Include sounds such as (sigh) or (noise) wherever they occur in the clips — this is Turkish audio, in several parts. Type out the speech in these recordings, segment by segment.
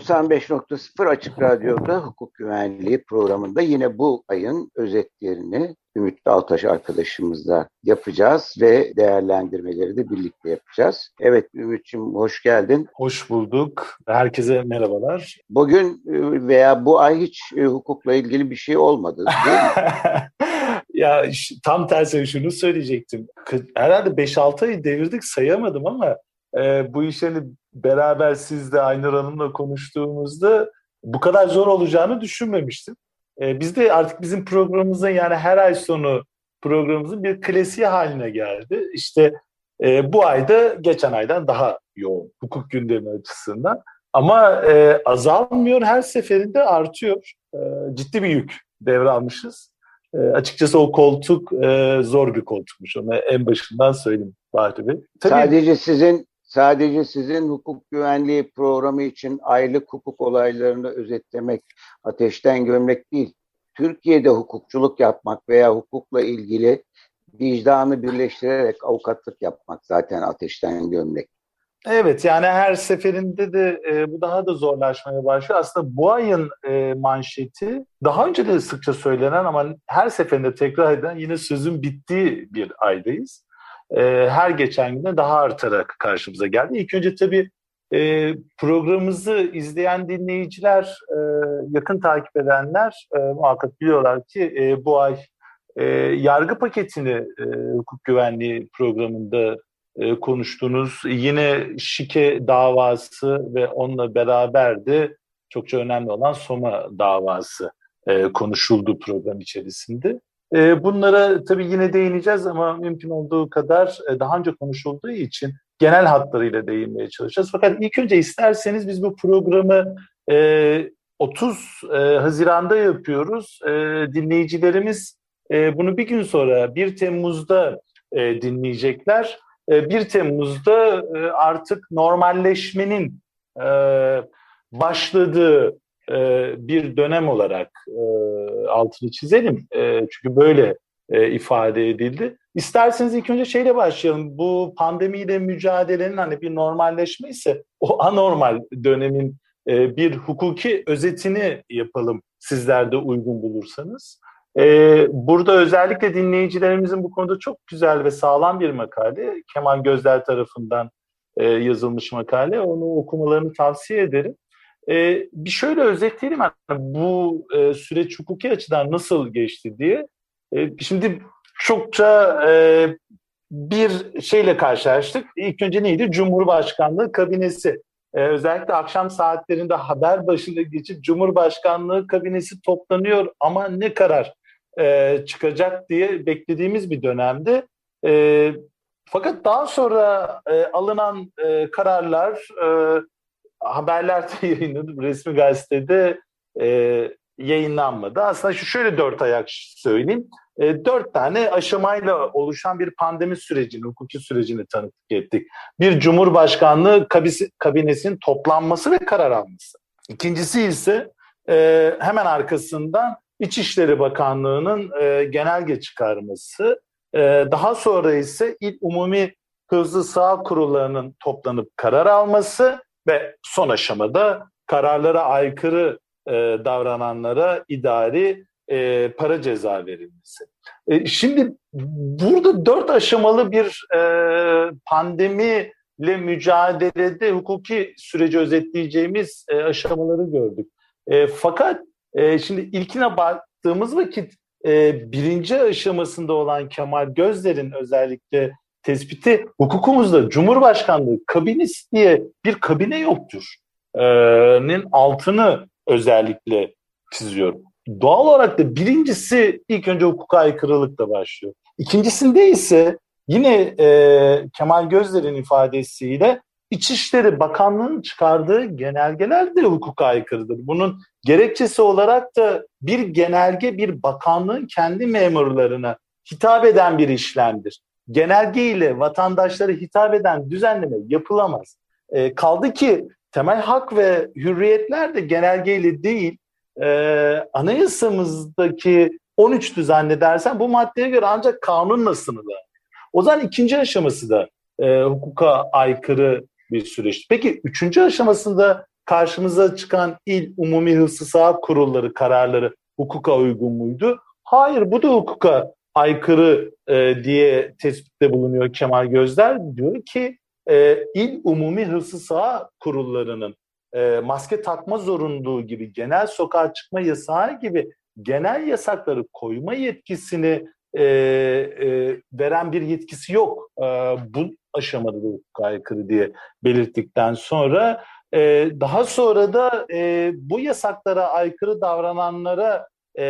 95.0 Açık Radyo'da hukuk güvenliği programında yine bu ayın özetlerini Ümit Altaş arkadaşımızla yapacağız ve değerlendirmeleri de birlikte yapacağız. Evet Ümit'ciğim hoş geldin. Hoş bulduk. Herkese merhabalar. Bugün e, veya bu ay hiç e, hukukla ilgili bir şey olmadı değil mi? (laughs) ya tam tersi şunu söyleyecektim. Herhalde 5-6 ay devirdik sayamadım ama e, bu işleri hani beraber sizle Aynur Hanım'la konuştuğumuzda bu kadar zor olacağını düşünmemiştim. E, biz de artık bizim programımızın yani her ay sonu programımızın bir klasiği haline geldi. İşte e, bu ayda geçen aydan daha yoğun hukuk gündemi açısından. Ama e, azalmıyor, her seferinde artıyor. E, ciddi bir yük devralmışız. E, açıkçası o koltuk e, zor bir koltukmuş. Onu en başından söyleyeyim Bahri Bey. Tabii, Sadece sizin sadece sizin hukuk güvenliği programı için aylık hukuk olaylarını özetlemek, ateşten gömlek değil. Türkiye'de hukukçuluk yapmak veya hukukla ilgili vicdanı birleştirerek avukatlık yapmak zaten ateşten gömlek. Evet yani her seferinde de e, bu daha da zorlaşmaya başlıyor. Aslında bu ayın e, manşeti daha önce de sıkça söylenen ama her seferinde tekrar eden yine sözün bittiği bir aydayız e, her geçen günde daha artarak karşımıza geldi. İlk önce tabii e, programımızı izleyen dinleyiciler, e, yakın takip edenler e, muhakkak biliyorlar ki e, bu ay e, yargı paketini e, hukuk güvenliği programında e, konuştunuz. Yine şike davası ve onunla beraber de çokça önemli olan Soma davası e, konuşuldu program içerisinde. E, bunlara tabii yine değineceğiz ama mümkün olduğu kadar e, daha önce konuşulduğu için genel hatlarıyla değinmeye çalışacağız. Fakat ilk önce isterseniz biz bu programı e, 30 e, Haziran'da yapıyoruz. E, dinleyicilerimiz e, bunu bir gün sonra 1 Temmuz'da e, dinleyecekler. E, 1 Temmuz'da e, artık normalleşmenin e, başladığı e, bir dönem olarak e, altını çizelim. E, çünkü böyle ifade edildi. İsterseniz ilk önce şeyle başlayalım. Bu pandemiyle mücadelenin hani bir normalleşme ise o anormal dönemin bir hukuki özetini yapalım sizler de uygun bulursanız. Burada özellikle dinleyicilerimizin bu konuda çok güzel ve sağlam bir makale. Kemal Gözler tarafından yazılmış makale. Onu okumalarını tavsiye ederim. E, bir şöyle özetleyelim yani bu e, süreç hukuki açıdan nasıl geçti diye. E, şimdi çokça e, bir şeyle karşılaştık. İlk önce neydi? Cumhurbaşkanlığı kabinesi. Ee, özellikle akşam saatlerinde haber başında geçip Cumhurbaşkanlığı kabinesi toplanıyor ama ne karar e, çıkacak diye beklediğimiz bir dönemdi. E, fakat daha sonra e, alınan e, kararlar e, haberlerde (laughs) yayınlanıp resmi gazetede e, yayınlanmadı. Aslında şu şöyle dört ayak söyleyeyim. E, dört tane aşamayla oluşan bir pandemi sürecini, hukuki sürecini tanıklık ettik. Bir Cumhurbaşkanlığı kabisi, kabinesinin toplanması ve karar alması. İkincisi ise e, hemen arkasından İçişleri Bakanlığı'nın e, genelge çıkarması. E, daha sonra ise İl Umumi Hızlı Sağ Kurullarının toplanıp karar alması ve son aşamada kararlara aykırı e, davrananlara idari e, para ceza verilmesi. E, şimdi burada dört aşamalı bir e, pandemiyle mücadelede hukuki süreci özetleyeceğimiz e, aşamaları gördük. E, fakat e, şimdi ilkine baktığımız vakit e, birinci aşamasında olan Kemal Gözler'in özellikle tespiti hukukumuzda Cumhurbaşkanlığı kabinesi diye bir kabine yoktur. Nin altını özellikle çiziyorum. Doğal olarak da birincisi ilk önce hukuka aykırılıkla başlıyor. İkincisinde ise yine e, Kemal Gözler'in ifadesiyle İçişleri Bakanlığı'nın çıkardığı genelgeler de hukuka aykırıdır. Bunun gerekçesi olarak da bir genelge bir bakanlığın kendi memurlarına hitap eden bir işlemdir. Genelge ile vatandaşlara hitap eden düzenleme yapılamaz. E, kaldı ki temel hak ve hürriyetler de genelgeyle değil e, anayasamızdaki 13 düzenli dersen bu maddeye göre ancak kanunla sınırlı. O zaman ikinci aşaması da e, hukuka aykırı bir süreç. Peki üçüncü aşamasında karşımıza çıkan il umumi hıfzı sağ kurulları kararları hukuka uygun muydu? Hayır bu da hukuka aykırı e, diye tespitte bulunuyor Kemal Gözler. Diyor ki e, il umumi hıfzı sağ kurullarının e, maske takma zorunluluğu gibi genel sokağa çıkma yasağı gibi genel yasakları koyma yetkisini e, e, veren bir yetkisi yok. E, bu aşamada da hukuka aykırı diye belirttikten sonra e, daha sonra da e, bu yasaklara aykırı davrananlara e,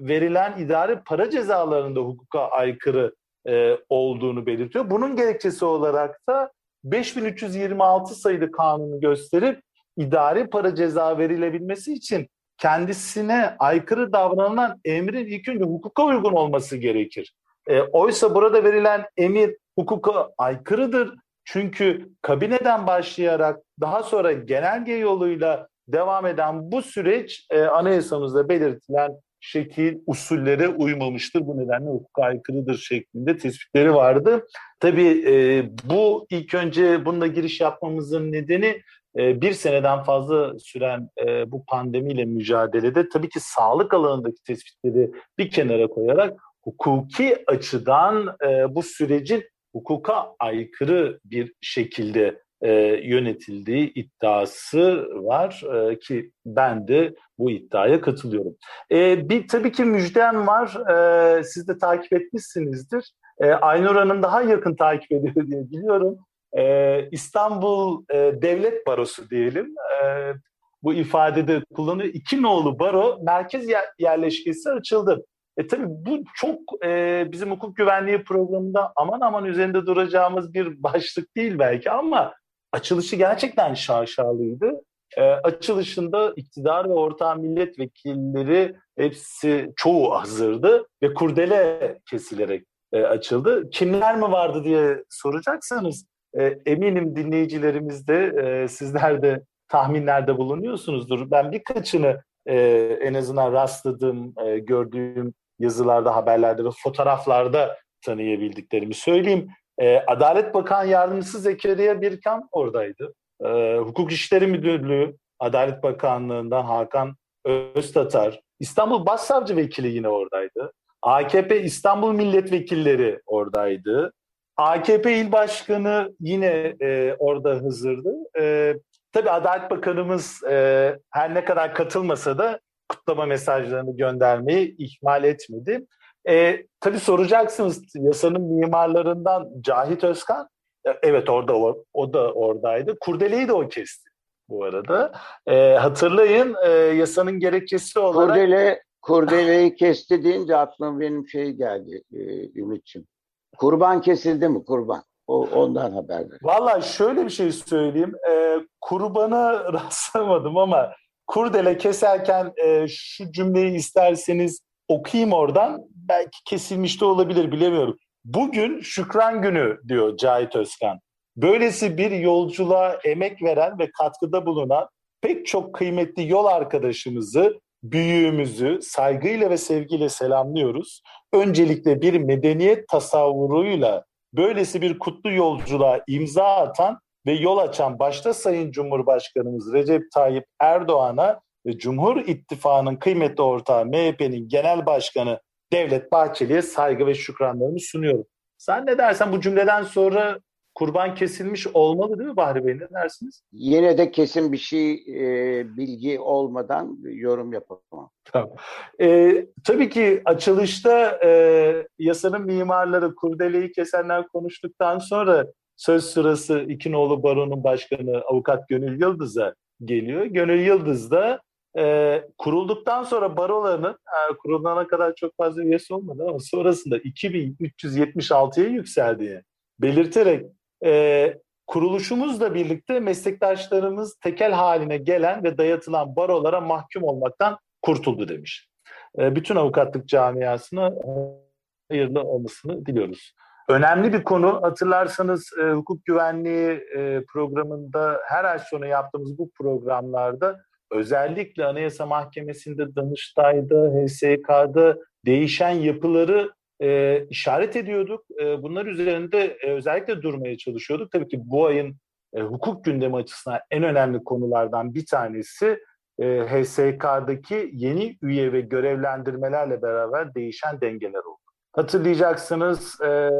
verilen idari para cezalarında hukuka aykırı e, olduğunu belirtiyor. Bunun gerekçesi olarak da 5326 sayılı kanunu gösterip idari para ceza verilebilmesi için kendisine aykırı davranılan emrin ilk önce hukuka uygun olması gerekir. E, oysa burada verilen emir hukuka aykırıdır. Çünkü kabineden başlayarak daha sonra genelge yoluyla devam eden bu süreç e, anayasamızda belirtilen şekil usullere uymamıştır. Bu nedenle hukuka aykırıdır şeklinde tespitleri vardı. Tabii e, bu ilk önce bununla giriş yapmamızın nedeni e, bir seneden fazla süren e, bu pandemiyle mücadelede tabii ki sağlık alanındaki tespitleri bir kenara koyarak hukuki açıdan e, bu sürecin hukuka aykırı bir şekilde e, yönetildiği iddiası var e, ki ben de bu iddiaya katılıyorum. E, bir tabii ki müjden var. Siz de takip etmişsinizdir. E, Aynur Hanım daha yakın takip ediyor diye biliyorum. İstanbul Devlet Barosu diyelim. E, bu ifadede kullanıyor. İki nolu baro merkez yerleşkesi açıldı. E tabii bu çok e, bizim hukuk güvenliği programında aman aman üzerinde duracağımız bir başlık değil belki ama açılışı gerçekten şaşalıydı. E, açılışında iktidar ve ortağı milletvekilleri hepsi çoğu hazırdı ve kurdele kesilerek e, açıldı. Kimler mi vardı diye soracaksanız e, eminim dinleyicilerimiz de e, sizler de tahminlerde bulunuyorsunuzdur. Ben birkaçını e, en azından rastladığım, e, gördüğüm yazılarda, haberlerde ve fotoğraflarda tanıyabildiklerimi söyleyeyim. E, Adalet Bakan Yardımcısı Zekeriya Birkan oradaydı. E, Hukuk İşleri Müdürlüğü, Adalet Bakanlığı'ndan Hakan Öztatar, İstanbul Başsavcı Vekili yine oradaydı. AKP İstanbul Milletvekilleri oradaydı. AKP İl Başkanı yine e, orada hazırdı. E, tabii Adalet Bakanımız e, her ne kadar katılmasa da kutlama mesajlarını göndermeyi ihmal etmedi. E, tabii soracaksınız yasanın mimarlarından Cahit Özkan, e, evet orada o, o da oradaydı. Kurdeleyi de o kesti bu arada. E, hatırlayın e, yasanın gerekçesi olarak... Kurdele, kurdeleyi kesti deyince aklıma benim şey geldi e, Ümit'ciğim. Kurban kesildi mi kurban? O, ondan haber ver. Valla şöyle bir şey söyleyeyim. E, kurbana (laughs) rastlamadım ama kurdele keserken e, şu cümleyi isterseniz okuyayım oradan. Belki kesilmiş de olabilir bilemiyorum. Bugün Şükran Günü diyor Cahit Özkan. Böylesi bir yolculuğa emek veren ve katkıda bulunan pek çok kıymetli yol arkadaşımızı, büyüğümüzü saygıyla ve sevgiyle selamlıyoruz. Öncelikle bir medeniyet tasavvuruyla böylesi bir kutlu yolculuğa imza atan ve yol açan başta Sayın Cumhurbaşkanımız Recep Tayyip Erdoğan'a ve Cumhur İttifakı'nın kıymetli ortağı MHP'nin genel başkanı Devlet Bahçeli'ye saygı ve şükranlarımı sunuyorum. Sen ne dersen bu cümleden sonra kurban kesilmiş olmalı değil mi Bahri Bey? Ne dersiniz? Yine de kesin bir şey e, bilgi olmadan yorum yapamam. Tamam. E, tabii ki açılışta e, yasanın mimarları kurdeleyi kesenler konuştuktan sonra söz sırası İkinoğlu Baro'nun başkanı avukat Gönül Yıldız'a geliyor. Gönül Yıldız da e, kurulduktan sonra barolarının e, kurulana kadar çok fazla üyesi olmadı ama sonrasında 2376'ya yükseldiğini belirterek e, kuruluşumuzla birlikte meslektaşlarımız tekel haline gelen ve dayatılan barolara mahkum olmaktan kurtuldu demiş. E, bütün avukatlık camiasına hayırlı olmasını diliyoruz. önemli bir konu. Hatırlarsanız e, hukuk güvenliği e, programında her ay sonu yaptığımız bu programlarda özellikle Anayasa Mahkemesi'nde, Danıştay'da, HSK'da değişen yapıları e, işaret ediyorduk. E, bunlar üzerinde e, özellikle durmaya çalışıyorduk. Tabii ki bu ayın e, hukuk gündemi açısından en önemli konulardan bir tanesi e, HSK'daki yeni üye ve görevlendirmelerle beraber değişen dengeler oldu. Hatırlayacaksınız e,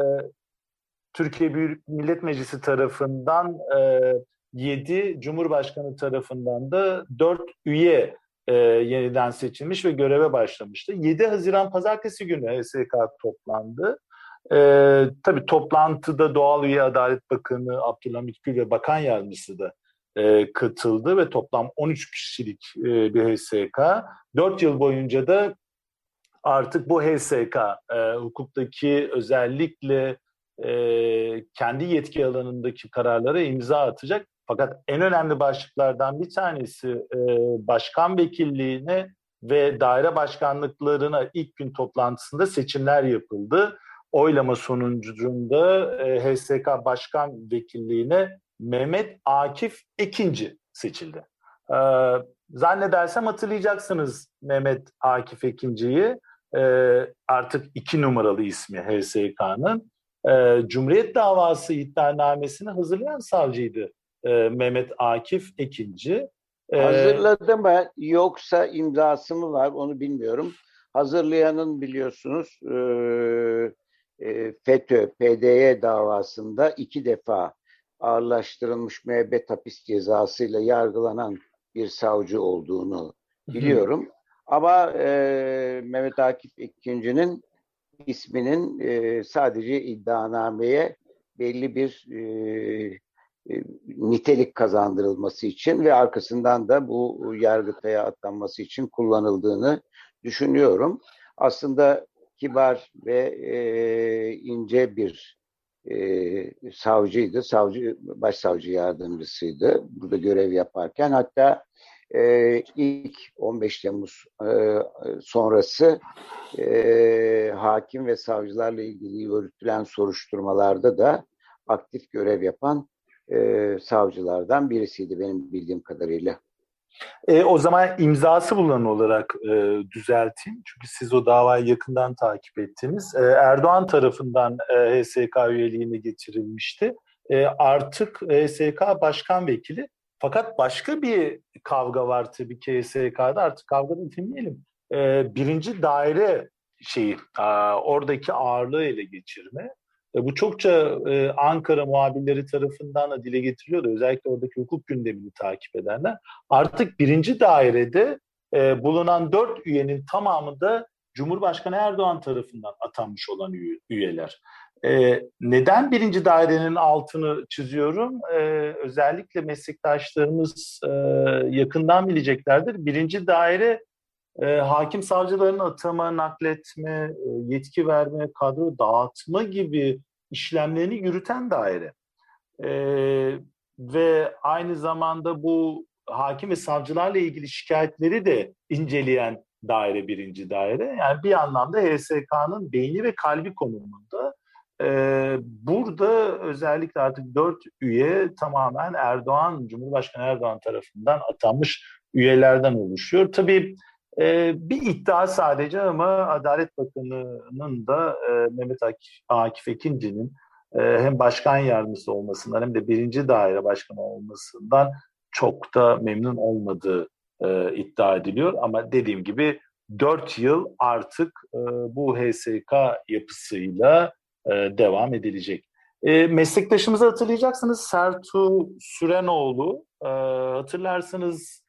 Türkiye Büyük Millet Meclisi tarafından e, 7, Cumhurbaşkanı tarafından da 4 üye e, yeniden seçilmiş ve göreve başlamıştı. 7 Haziran Pazartesi günü HSK toplandı. E, tabii toplantıda doğal üye Adalet Bakanı Abdülhamit Gül ve Bakan Yardımcısı da e, katıldı ve toplam 13 kişilik e, bir HSK. 4 yıl boyunca da artık bu HSK e, hukuktaki özellikle e, kendi yetki alanındaki kararlara imza atacak. Fakat en önemli başlıklardan bir tanesi e, başkan vekilliğine ve daire başkanlıklarına ilk gün toplantısında seçimler yapıldı. Oylama sonucunda e, HSK başkan vekilliğine Mehmet Akif ikinci seçildi. E, zannedersem hatırlayacaksınız Mehmet Akif ikinciyi. E, artık iki numaralı ismi HSK'nın. E, Cumhuriyet davası iddianamesini hazırlayan savcıydı e, Mehmet Akif ikinci. E, Hazırladı mı yoksa imzası mı var onu bilmiyorum. Hazırlayanın biliyorsunuz e, e, FETÖ, PDY davasında iki defa ağırlaştırılmış müebbet hapis cezasıyla yargılanan bir savcı olduğunu biliyorum. Ama e, Mehmet Akif ikincinin isminin e, sadece iddianameye belli bir e, e, nitelik kazandırılması için ve arkasından da bu yargıtaya atanması için kullanıldığını düşünüyorum. Aslında kibar ve e, ince bir e, savcıydı. Savcı, başsavcı yardımcısıydı. Burada görev yaparken hatta e, ilk 15 Temmuz e, sonrası e, hakim ve savcılarla ilgili yürütülen soruşturmalarda da aktif görev yapan e, savcılardan birisiydi benim bildiğim kadarıyla. E, o zaman imzası bulunan olarak e, düzelteyim. Çünkü siz o davayı yakından takip ettiniz. E, Erdoğan tarafından e, HSK üyeliğine getirilmişti. E, artık HSK başkan vekili. Fakat başka bir kavga var tabii ki HSK'da. Artık kavga da demeyelim. E, birinci daire şeyi, a, oradaki ağırlığı ele geçirme. E, bu çokça e, Ankara muhabirleri tarafından da dile getiriliyordu. Özellikle oradaki hukuk gündemini takip edenler. Artık birinci dairede e, bulunan dört üyenin tamamı da Cumhurbaşkanı Erdoğan tarafından atanmış olan üyeler. Neden birinci dairenin altını çiziyorum? Özellikle meslektaşlarımız yakından bileceklerdir. Birinci daire e, hakim savcıların atama, nakletme, e, yetki verme, kadro dağıtma gibi işlemlerini yürüten daire. E, ve aynı zamanda bu hakim ve savcılarla ilgili şikayetleri de inceleyen daire birinci daire. Yani bir anlamda HSK'nın beyni ve kalbi konumunda. Ee, burada özellikle artık dört üye tamamen Erdoğan, Cumhurbaşkanı Erdoğan tarafından atanmış üyelerden oluşuyor. Tabii e, bir iddia sadece ama Adalet Bakanı'nın da e, Mehmet Akif, Ekinci'nin e, hem başkan yardımcısı olmasından hem de birinci daire başkanı olmasından çok da memnun olmadığı e, iddia ediliyor. Ama dediğim gibi 4 yıl artık e, bu HSK yapısıyla e, devam edilecek. E, meslektaşımızı hatırlayacaksınız Sertu Sürenoğlu. E, hatırlarsınız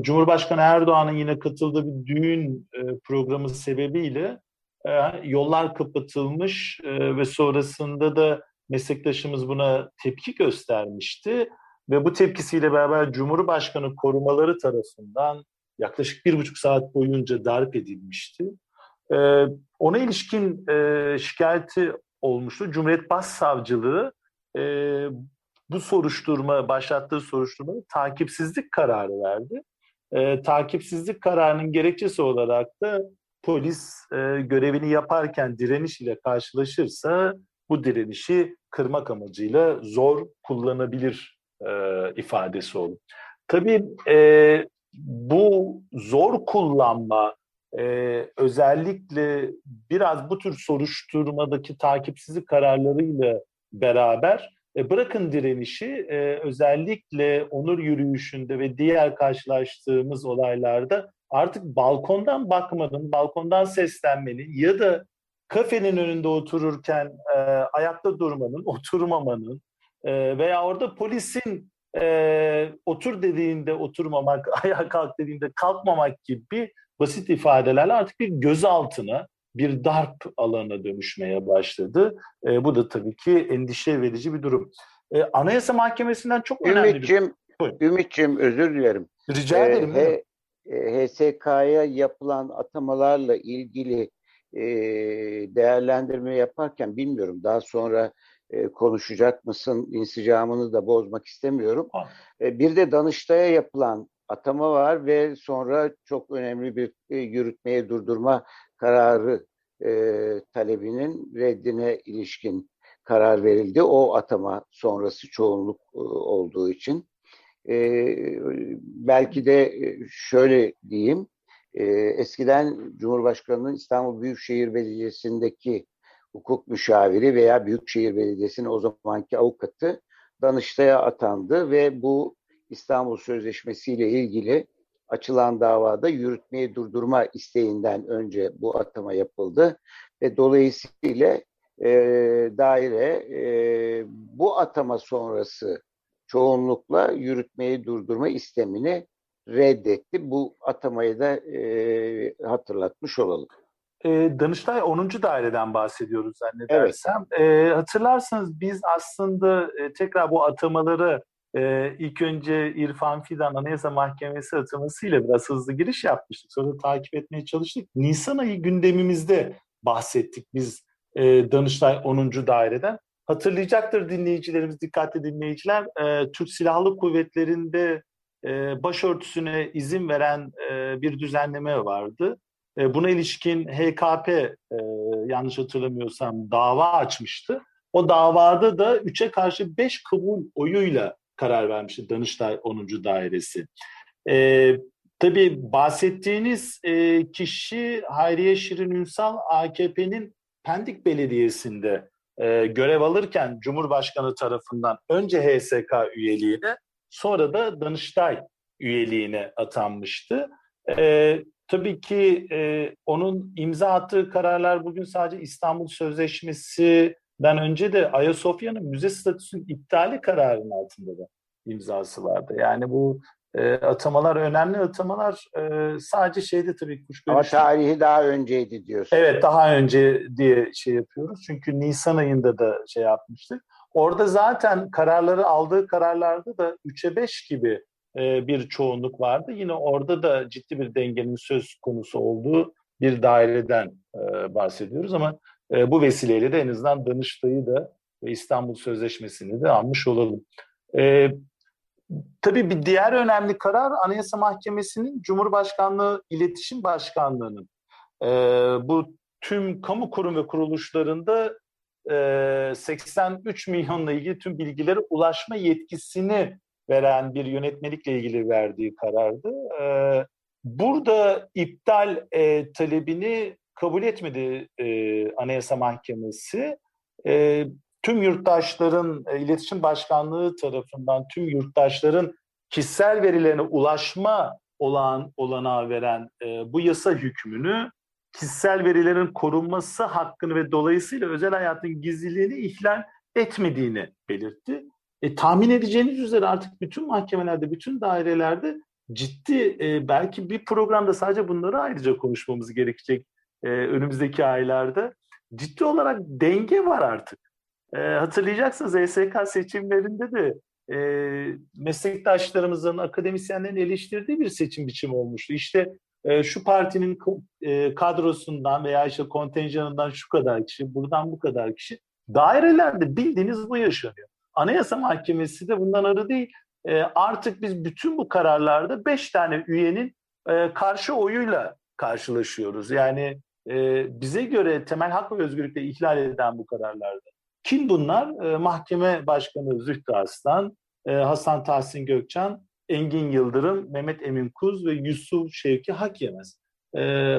Cumhurbaşkanı Erdoğan'ın yine katıldığı bir düğün e, programı sebebiyle e, yollar kapatılmış e, ve sonrasında da meslektaşımız buna tepki göstermişti. Ve bu tepkisiyle beraber Cumhurbaşkanı korumaları tarafından yaklaşık bir buçuk saat boyunca darp edilmişti. Ona ilişkin şikayeti olmuştu. Cumhuriyet Başsavcılığı bu soruşturma, başlattığı soruşturmada takipsizlik kararı verdi. E, takipsizlik kararının gerekçesi olarak da polis e, görevini yaparken direniş ile karşılaşırsa bu direnişi kırmak amacıyla zor kullanabilir e, ifadesi oldu. Tabii e, bu zor kullanma e, özellikle biraz bu tür soruşturmadaki takipsizlik kararlarıyla beraber e, bırakın direnişi e, özellikle onur yürüyüşünde ve diğer karşılaştığımız olaylarda artık balkondan bakmanın, balkondan seslenmenin ya da kafenin önünde otururken e, ayakta durmanın, oturmamanın veya orada polisin otur dediğinde oturmamak, (laughs) ayağa kalk dediğinde kalkmamak gibi basit ifadelerle artık bir gözaltına, bir darp alanına dönüşmeye başladı. E, bu da tabii ki endişe verici bir durum. E, Anayasa Mahkemesi'nden çok önemli Ümit'cim, bir... Ümit'cim özür dilerim. Rica ederim. Ee, HSK'ya yapılan atamalarla ilgili e, değerlendirme yaparken bilmiyorum daha sonra e, konuşacak mısın insicamını da bozmak istemiyorum. E, bir de Danıştay'a yapılan atama var ve sonra çok önemli bir e, yürütmeye durdurma kararı e, talebinin reddine ilişkin karar verildi. O atama sonrası çoğunluk e, olduğu için. E, belki de e, şöyle diyeyim, e, eskiden Cumhurbaşkanı'nın İstanbul Büyükşehir Belediyesi'ndeki hukuk müşaviri veya Büyükşehir Belediyesi'nin o zamanki avukatı Danıştay'a atandı ve bu İstanbul Sözleşmesi ile ilgili açılan davada yürütmeyi durdurma isteğinden önce bu atama yapıldı ve dolayısıyla e, daire e, bu atama sonrası çoğunlukla yürütmeyi durdurma istemini reddetti. Bu atamayı da e, hatırlatmış olalım. E, Danıştay 10. daireden bahsediyoruz zannedersem. Evet. E, hatırlarsanız biz aslında e, tekrar bu atamaları e, ilk önce İrfan Fidan Anayasa Mahkemesi atamasıyla biraz hızlı giriş yapmıştık. Sonra takip etmeye çalıştık. Nisan ayı gündemimizde bahsettik biz e, Danıştay 10. daireden. Hatırlayacaktır dinleyicilerimiz, dikkatli dinleyiciler. E, Türk Silahlı Kuvvetleri'nde e, başörtüsüne izin veren e, bir düzenleme vardı. E, buna ilişkin HKP e, yanlış hatırlamıyorsam dava açmıştı. O davada da 3'e karşı 5 kabul oyuyla karar vermişti Danıştay 10. Dairesi. E, tabii bahsettiğiniz e, kişi Hayriye Şirin Ünsal AKP'nin Pendik Belediyesi'nde e, görev alırken Cumhurbaşkanı tarafından önce HSK üyeliğine sonra da Danıştay üyeliğine atanmıştı. E, tabii ki e, onun imza attığı kararlar bugün sadece İstanbul Sözleşmesi'den önce de Ayasofya'nın müze statüsünün iptali kararının altında da imzası vardı. Yani bu e, atamalar önemli atamalar e, sadece şeyde tabii kuş Ama tarihi daha önceydi diyorsun. Evet daha önce diye şey yapıyoruz. Çünkü Nisan ayında da şey yapmıştık. Orada zaten kararları aldığı kararlarda da 3'e 5 gibi e, bir çoğunluk vardı. Yine orada da ciddi bir dengenin söz konusu olduğu bir daireden e, bahsediyoruz ama e, bu vesileyle de en azından Danıştay'ı da ve İstanbul Sözleşmesi'ni de almış olalım. E, tabii bir diğer önemli karar Anayasa Mahkemesi'nin Cumhurbaşkanlığı İletişim Başkanlığı'nın e, bu tüm kamu kurum ve kuruluşlarında e, 83 milyonla ilgili tüm bilgilere ulaşma yetkisini veren bir yönetmelikle ilgili verdiği karardı. E, burada iptal e, talebini kabul etmedi e, Anayasa Mahkemesi. E, tüm yurttaşların e, iletişim başkanlığı tarafından tüm yurttaşların kişisel verilerine ulaşma olan olanağı veren e, bu yasa hükmünü kişisel verilerin korunması hakkını ve dolayısıyla özel hayatın gizliliğini ihlal etmediğini belirtti. E, tahmin edeceğiniz üzere artık bütün mahkemelerde, bütün dairelerde ciddi e, belki bir programda sadece bunları ayrıca konuşmamız gerekecek e, önümüzdeki aylarda. Ciddi olarak denge var artık. E, hatırlayacaksınız ESK seçimlerinde de e, meslektaşlarımızın, akademisyenlerin eleştirdiği bir seçim biçimi olmuştu. İşte e, şu partinin e, kadrosundan veya işte kontenjanından şu kadar kişi, buradan bu kadar kişi. Dairelerde bildiğiniz bu yaşanıyor. Anayasa Mahkemesi de bundan arı değil. E, artık biz bütün bu kararlarda beş tane üyenin e, karşı oyuyla karşılaşıyoruz. Yani e, bize göre temel hak ve özgürlükleri ihlal eden bu kararlarda Kim bunlar? E, Mahkeme Başkanı Zühtü Aslan, e, Hasan Tahsin Gökçen, Engin Yıldırım, Mehmet Emin Kuz ve Yusuf Şevki Hakyemez. E,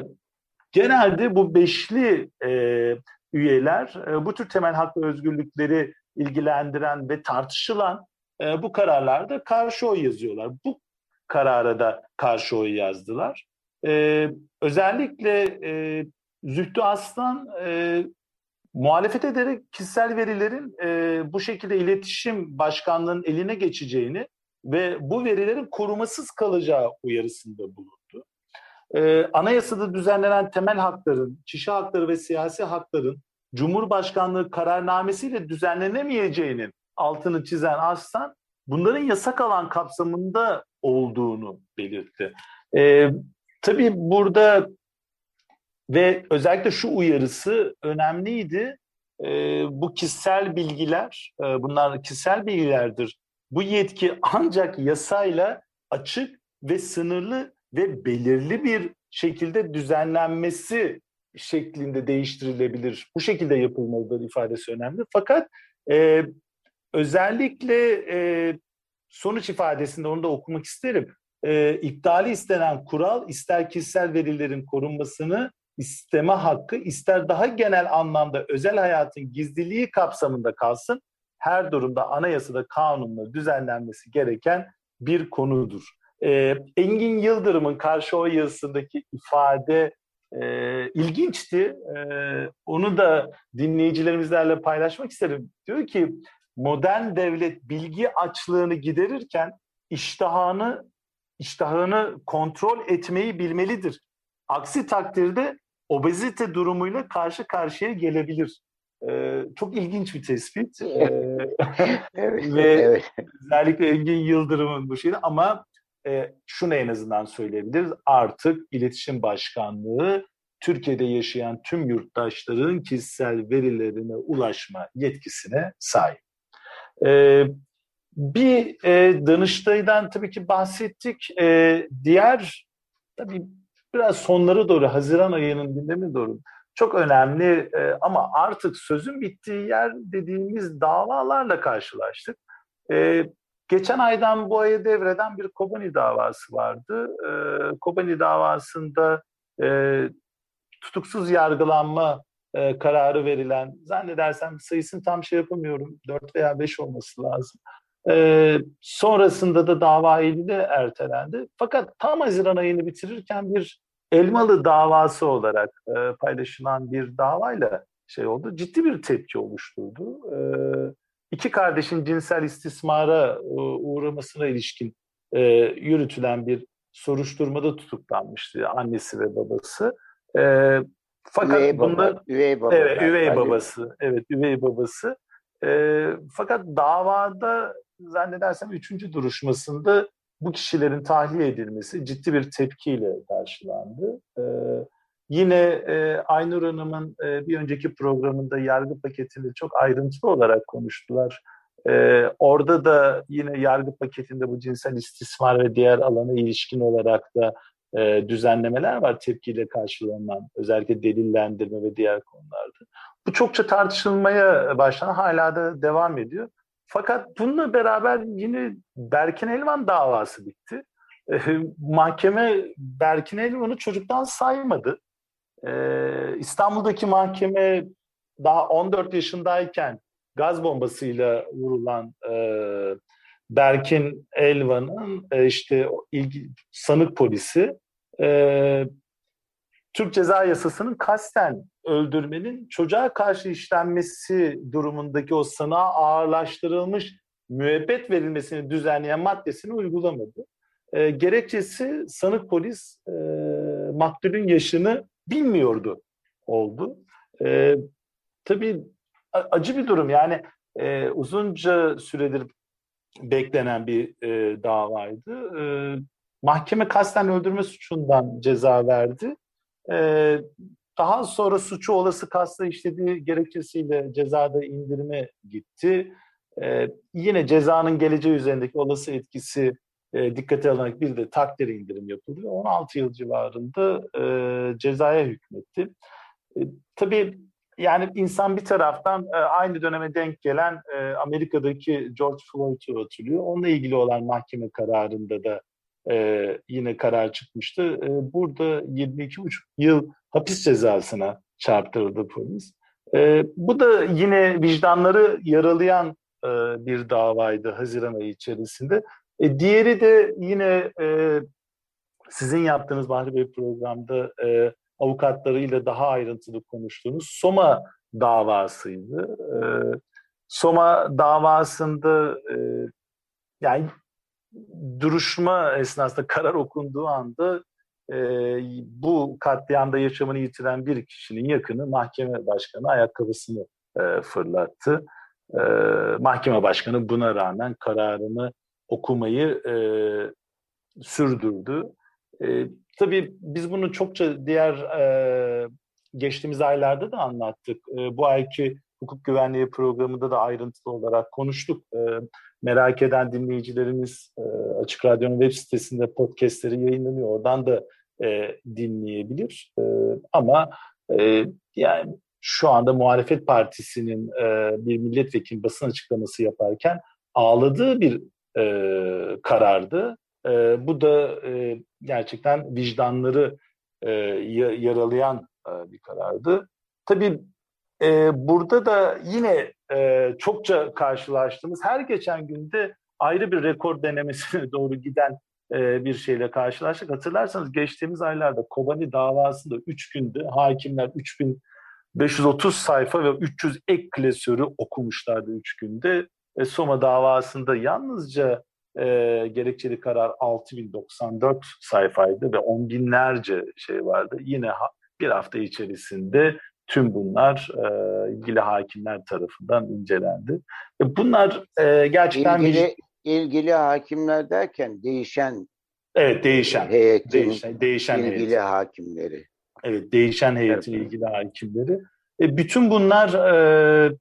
genelde bu beşli e, üyeler e, bu tür temel hak ve özgürlükleri ilgilendiren ve tartışılan e, bu kararlarda karşı oy yazıyorlar. Bu karara da karşı oy yazdılar. E, özellikle e, Zühtü Aslan e, muhalefet ederek kişisel verilerin e, bu şekilde iletişim başkanlığının eline geçeceğini ve bu verilerin korumasız kalacağı uyarısında bulundu. E, anayasada düzenlenen temel hakların, kişi hakları ve siyasi hakların Cumhurbaşkanlığı kararnamesiyle düzenlenemeyeceğinin altını çizen Aslan, bunların yasak alan kapsamında olduğunu belirtti. E, tabii burada ve özellikle şu uyarısı önemliydi. E, bu kişisel bilgiler, e, bunlar kişisel bilgilerdir. Bu yetki ancak yasayla açık ve sınırlı ve belirli bir şekilde düzenlenmesi şeklinde değiştirilebilir. Bu şekilde yapılmalıdır ifadesi önemli. Fakat e, özellikle e, sonuç ifadesinde onu da okumak isterim. E, iptali istenen kural ister kişisel verilerin korunmasını isteme hakkı ister daha genel anlamda özel hayatın gizliliği kapsamında kalsın her durumda anayasada kanunla düzenlenmesi gereken bir konudur. E, Engin Yıldırım'ın karşı o yazısındaki ifade e, ilginçti. E, onu da dinleyicilerimizlerle paylaşmak isterim. Diyor ki modern devlet bilgi açlığını giderirken iştahını iştahını kontrol etmeyi bilmelidir. Aksi takdirde obezite durumuyla karşı karşıya gelebilir. Ee, çok ilginç bir tespit. (laughs) Ee, evet, ve evet. özellikle Engin Yıldırım'ın bu şeyi ama e, şunu en azından söyleyebiliriz. Artık iletişim başkanlığı Türkiye'de yaşayan tüm yurttaşların kişisel verilerine ulaşma yetkisine sahip. Ee, bir e, Danıştay'dan tabii ki bahsettik. E, diğer tabii biraz sonları doğru, Haziran ayının gündemi doğru çok önemli e, ama artık sözün bittiği yer dediğimiz davalarla karşılaştık. E, geçen aydan bu aya devreden bir Kobani davası vardı. E, Kobani davasında e, tutuksuz yargılanma e, kararı verilen, zannedersem sayısını tam şey yapamıyorum, 4 veya 5 olması lazım. E, sonrasında da dava Eylül'e ertelendi. Fakat tam Haziran ayını bitirirken bir Elmalı davası olarak e, paylaşılan bir davayla şey oldu. Ciddi bir tepki oluşturdu. E, iki kardeşin cinsel istismara e, uğramasına ilişkin e, yürütülen bir soruşturmada tutuklanmıştı annesi ve babası. E, fakat üvey baba, bunlar üvey baba, evet, üvey babası, evet üvey babası. E, fakat davada zannedersem üçüncü duruşmasında bu kişilerin tahliye edilmesi ciddi bir tepkiyle karşılandı. E, yine e, Aynur Hanım'ın e, bir önceki programında yargı paketini çok ayrıntılı olarak konuştular. E, orada da yine yargı paketinde bu cinsel istismar ve diğer alana ilişkin olarak da e, düzenlemeler var tepkiyle karşılanan özellikle delillendirme ve diğer konularda. Bu çokça tartışılmaya başlanan hala da devam ediyor. Fakat bununla beraber yine Berkin Elvan davası bitti. Mahkeme Berkin Elvan'ı çocuktan saymadı. İstanbul'daki mahkeme daha 14 yaşındayken gaz bombasıyla vurulan Berkin Elvan'ın işte ilgi, sanık polisi Türk Ceza Yasası'nın kasten öldürmenin çocuğa karşı işlenmesi durumundaki o sanığa ağırlaştırılmış müebbet verilmesini düzenleyen maddesini uygulamadı. E, gerekçesi sanık polis e, maktulün yaşını bilmiyordu oldu. E, tabii acı bir durum yani e, uzunca süredir beklenen bir e, davaydı. E, mahkeme kasten öldürme suçundan ceza verdi. E, daha sonra suçu olası kasta işlediği gerekçesiyle cezada indirime gitti. E, yine cezanın geleceği üzerindeki olası etkisi e, dikkate alınarak bir de takdir indirim yapıldı. 16 yıl civarında e, cezaya hükmetti. E, tabii yani insan bir taraftan e, aynı döneme denk gelen e, Amerika'daki George Floyd'u hatırlıyor. Onunla ilgili olan mahkeme kararında da e, yine karar çıkmıştı. E, burada 22,5 yıl hapis cezasına çarptırıldı polis. E, bu da yine vicdanları yaralayan e, bir davaydı Haziran ayı içerisinde. E, diğeri de yine e, sizin yaptığınız Bahri Bey programda e, avukatlarıyla daha ayrıntılı konuştuğunuz Soma davasıydı. E, Soma davasında e, yani duruşma esnasında karar okunduğu anda e, bu katliamda yaşamını yitiren bir kişinin yakını mahkeme başkanı ayakkabısını e, fırlattı. E, mahkeme başkanı buna rağmen kararını okumayı e, sürdürdü. E, tabii biz bunu çokça diğer e, geçtiğimiz aylarda da anlattık. E, bu ayki hukuk güvenliği programında da ayrıntılı olarak konuştuk. E, merak eden dinleyicilerimiz e, Açık Radyo'nun web sitesinde podcastleri yayınlanıyor. Oradan da e, dinleyebilir. E, ama e, yani şu anda muhalefet partisinin e, bir milletvekili basın açıklaması yaparken ağladığı bir e, karardı. E, bu da e, gerçekten vicdanları e, yaralayan e, bir karardı. Tabii e, burada da yine e, çokça karşılaştığımız her geçen günde ayrı bir rekor denemesine (laughs) doğru giden e, bir şeyle karşılaştık. Hatırlarsanız geçtiğimiz aylarda Kobani davasında 3 günde hakimler 3530 sayfa ve 300 ek klasörü okumuşlardı 3 günde. E, Soma davasında yalnızca e, gerekçeli karar 6094 sayfaydı ve on binlerce şey vardı. Yine ha, bir hafta içerisinde tüm bunlar e, ilgili hakimler tarafından incelendi. E, bunlar e, gerçekten ilgili, ilgili hakimler derken değişen Evet değişen. Heyetin değişen, değişen ilgili heyet. hakimleri. Evet değişen heyetin evet. ilgili hakimleri. E, bütün bunlar e,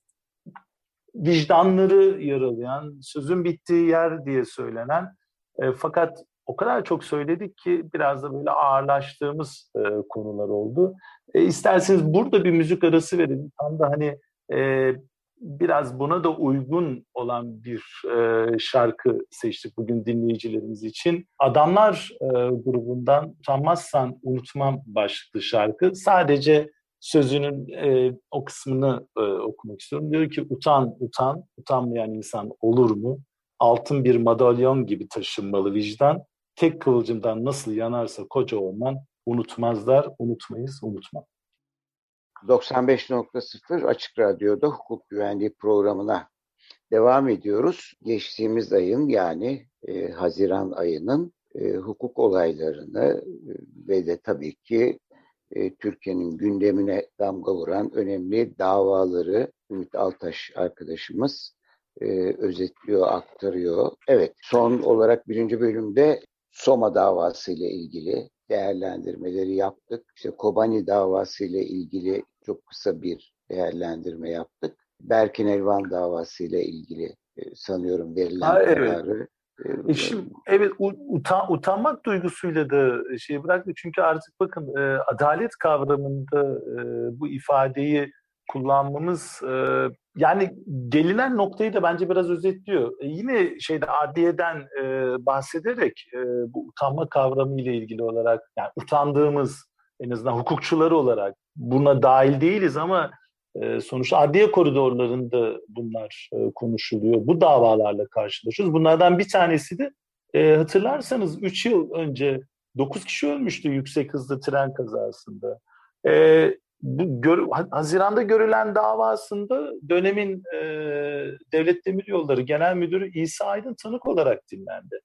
vicdanları yaralayan, sözün bittiği yer diye söylenen e, fakat o kadar çok söyledik ki biraz da böyle ağırlaştığımız e, konular oldu. E, isterseniz burada bir müzik arası verelim. Tam da hani e, biraz buna da uygun olan bir e, şarkı seçtik bugün dinleyicilerimiz için. Adamlar e, grubundan Utanmazsan Unutmam başlıklı şarkı. Sadece sözünün e, o kısmını e, okumak istiyorum. Diyor ki utan, utan, utanmayan insan olur mu? Altın bir madalyon gibi taşınmalı vicdan. Tek kıvılcımdan nasıl yanarsa koca orman unutmazlar, unutmayız, unutma. 95.0 Açık Radyo'da hukuk güvenliği programına devam ediyoruz. Geçtiğimiz ayın yani e, Haziran ayının e, hukuk olaylarını e, ve de tabii ki e, Türkiye'nin gündemine damga vuran önemli davaları Ümit Altaş arkadaşımız e, özetliyor, aktarıyor. Evet, son olarak birinci bölümde Soma davası ile ilgili değerlendirmeleri yaptık. İşte Kobani davası ile ilgili çok kısa bir değerlendirme yaptık. Berkin Elvan davası ile ilgili e, sanıyorum verilen ha, evet. kararı e, şimdi, evet utan, utanmak duygusuyla da şey bıraktı çünkü artık bakın e, adalet kavramında e, bu ifadeyi kullanmamız e, yani gelinen noktayı da bence biraz özetliyor. E, yine şeyde adliyeden e, bahsederek e, bu utanma kavramı ile ilgili olarak yani utandığımız en azından hukukçuları olarak buna dahil değiliz ama e, sonuçta adliye koridorlarında bunlar e, konuşuluyor. Bu davalarla karşılaşıyoruz. Bunlardan bir tanesi de e, hatırlarsanız 3 yıl önce 9 kişi ölmüştü yüksek hızlı tren kazasında. E, bu gör, Haziran'da görülen davasında dönemin e, Devlet Demiryolları Genel Müdürü İsa Aydın tanık olarak dinlendi.